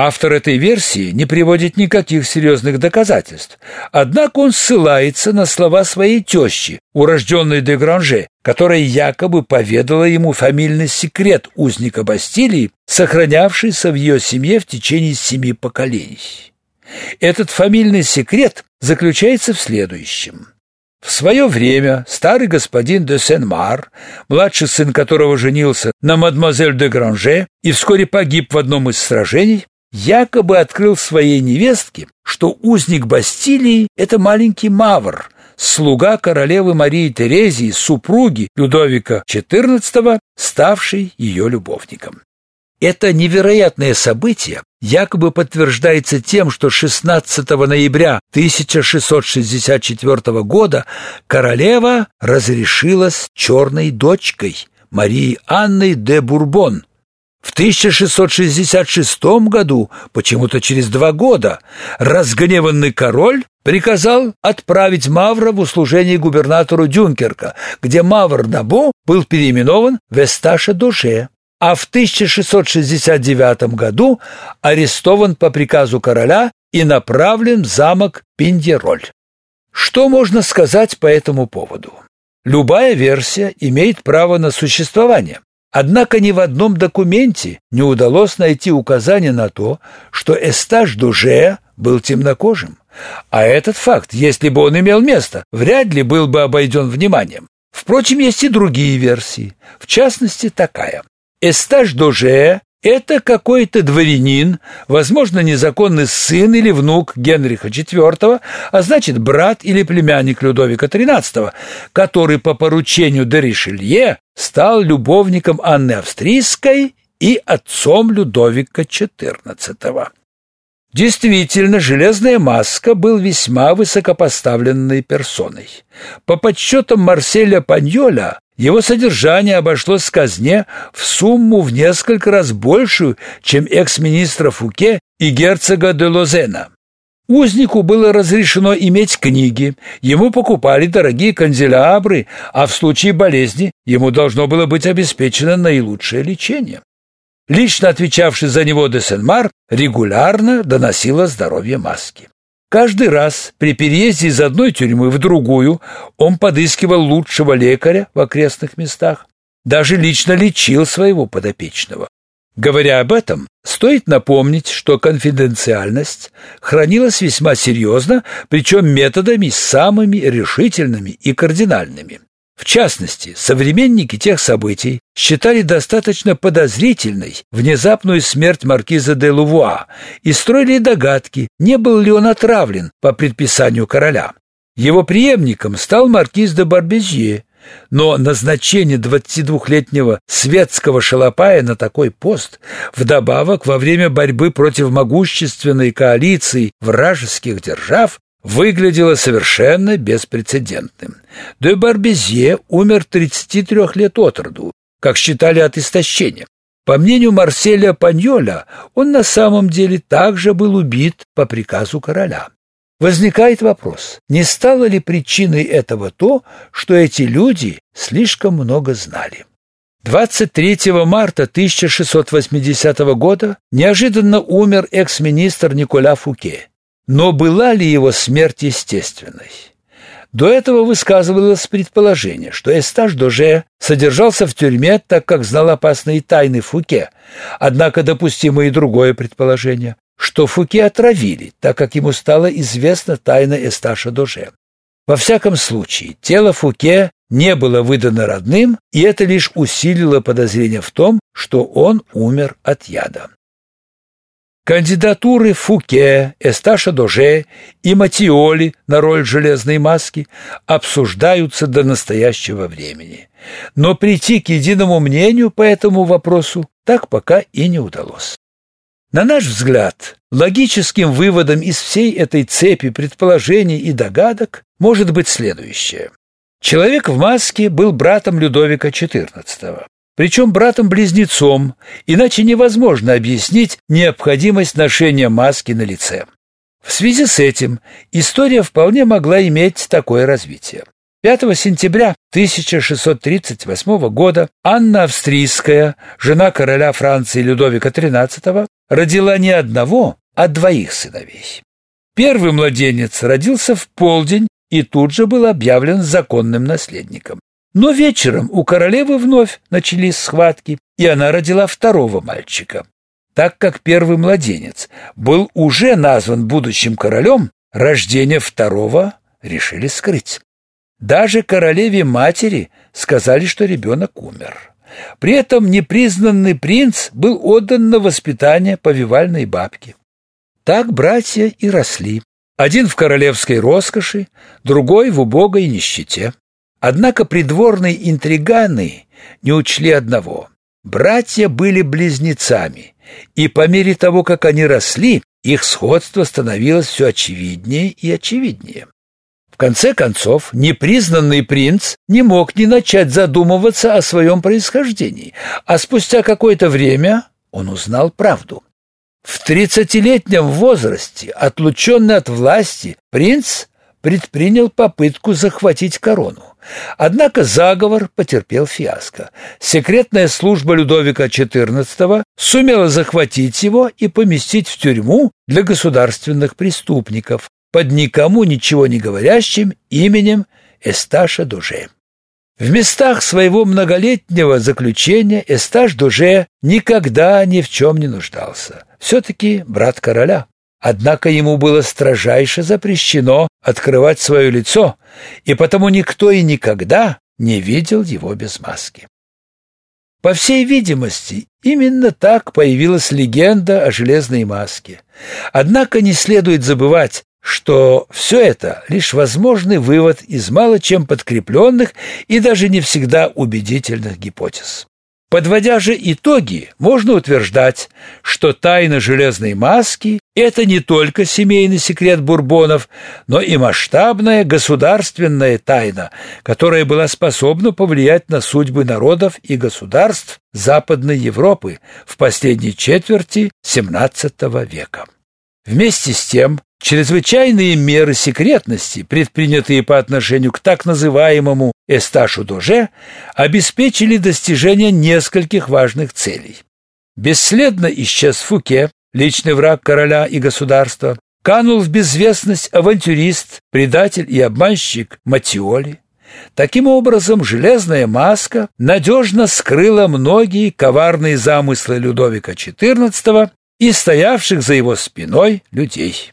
Автор этой версии не приводит никаких серьезных доказательств, однако он ссылается на слова своей тещи, урожденной де Гранже, которая якобы поведала ему фамильный секрет узника Бастилии, сохранявшийся в ее семье в течение семи поколений. Этот фамильный секрет заключается в следующем. В свое время старый господин де Сен-Мар, младший сын которого женился на мадемуазель де Гранже и вскоре погиб в одном из сражений, якобы открыл своей невестке, что узник Бастилии – это маленький Мавр, слуга королевы Марии Терезии, супруги Людовика XIV, ставший ее любовником. Это невероятное событие якобы подтверждается тем, что 16 ноября 1664 года королева разрешилась черной дочкой Марии Анной де Бурбон, в 1666 году, почему-то через два года, разгневанный король приказал отправить Мавра в услужение губернатору Дюнкерка, где Мавр Набо был переименован в Эсташе-Душе, а в 1669 году арестован по приказу короля и направлен в замок Пиндероль. Что можно сказать по этому поводу? Любая версия имеет право на существование. Однако ни в одном документе не удалось найти указания на то, что Эстаж Дуже был темнокожим. А этот факт, если бы он имел место, вряд ли был бы обойден вниманием. Впрочем, есть и другие версии, в частности такая. Эстаж Дуже это какой-то дворянин, возможно, незаконный сын или внук Генриха IV, а значит, брат или племянник Людовика XIII, который по поручению де Ришелье стал любовником Анны Австрийской и отцом Людовика XIV. Действительно, Железная Маска был весьма высокопоставленной персоной. По подсчетам Марселя Паньоля, его содержание обошлось казне в сумму в несколько раз большую, чем экс-министра Фуке и герцога де Лозена. Узнику было разрешено иметь книги, ему покупали дорогие канделябры, а в случае болезни ему должно было быть обеспечено наилучшее лечение. Лично отвечавший за него де Сен-Мар регулярно доносил о здоровье маски. Каждый раз при переезде из одной тюрьмы в другую он подыскивал лучшего лекаря в окрестных местах, даже лично лечил своего подопечного. Говоря об этом, стоит напомнить, что конфиденциальность хранилась весьма серьезно, причем методами самыми решительными и кардинальными. В частности, современники тех событий считали достаточно подозрительной внезапную смерть маркиза де Лувуа и строили догадки, не был ли он отравлен по предписанию короля. Его преемником стал маркиз де Барбезье, но назначение 22-летнего светского шалопая на такой пост, вдобавок во время борьбы против могущественной коалиции вражеских держав, выглядело совершенно беспрецедентным. Де Барбезье умер 33 лет от роду, как считали от истощения. По мнению Марселя Паньоля, он на самом деле также был убит по приказу короля. Возникает вопрос, не стало ли причиной этого то, что эти люди слишком много знали? 23 марта 1680 года неожиданно умер экс-министр Николя Фуке. Но была ли его смерть естественной? До этого высказывалось предположение, что Эстаж Доже содержался в тюрьме, так как знал опасные тайны Фуке. Однако допустимо и другое предположение, что Фуке отравили, так как ему стала известна тайна Эсташа Доже. Во всяком случае, тело Фуке не было выдано родным, и это лишь усилило подозрение в том, что он умер от яда. Кандидатуры Фуке, Эсташа Доже и Матиоли на роль железной маски обсуждаются до настоящего времени. Но прийти к единому мнению по этому вопросу так пока и не удалось. На наш взгляд, логическим выводом из всей этой цепи предположений и догадок может быть следующее. Человек в маске был братом Людовика XIV причем братом-близнецом, иначе невозможно объяснить необходимость ношения маски на лице. В связи с этим история вполне могла иметь такое развитие. 5 сентября 1638 года Анна Австрийская, жена короля Франции Людовика XIII, родила не одного, а двоих сыновей. Первый младенец родился в полдень и тут же был объявлен законным наследником. Но вечером у королевы вновь начались схватки, и она родила второго мальчика. Так как первый младенец был уже назван будущим королем, рождение второго решили скрыть. Даже королеве-матери сказали, что ребенок умер. При этом непризнанный принц был отдан на воспитание повивальной бабки. Так братья и росли. Один в королевской роскоши, другой в убогой нищете. Однако придворные интриганы не учли одного. Братья были близнецами, и по мере того, как они росли, их сходство становилось все очевиднее и очевиднее. В конце концов, непризнанный принц не мог не начать задумываться о своем происхождении, а спустя какое-то время он узнал правду. В тридцатилетнем возрасте, отлученный от власти, принц предпринял попытку захватить корону. Однако заговор потерпел фиаско. Секретная служба Людовика XIV сумела захватить его и поместить в тюрьму для государственных преступников под никому ничего не говорящим именем Эсташа Дуже. В местах своего многолетнего заключения Эсташ Дуже никогда ни в чем не нуждался. Все-таки брат короля. Однако ему было строжайше запрещено открывать свое лицо, и потому никто и никогда не видел его без маски. По всей видимости, именно так появилась легенда о железной маске. Однако не следует забывать, что все это лишь возможный вывод из мало чем подкрепленных и даже не всегда убедительных гипотез. Подводя же итоги, можно утверждать, что тайна железной маски – это не только семейный секрет бурбонов, но и масштабная государственная тайна, которая была способна повлиять на судьбы народов и государств Западной Европы в последней четверти XVII века. Вместе с тем, чрезвычайные меры секретности, предпринятые по отношению к так называемому Эсташу Доже, обеспечили достижение нескольких важных целей. Бесследно исчез Фуке, личный враг короля и государства, канул в безвестность авантюрист, предатель и обманщик Матиоли. Таким образом, железная маска надежно скрыла многие коварные замыслы Людовика XIV и стоявших за его спиной людей.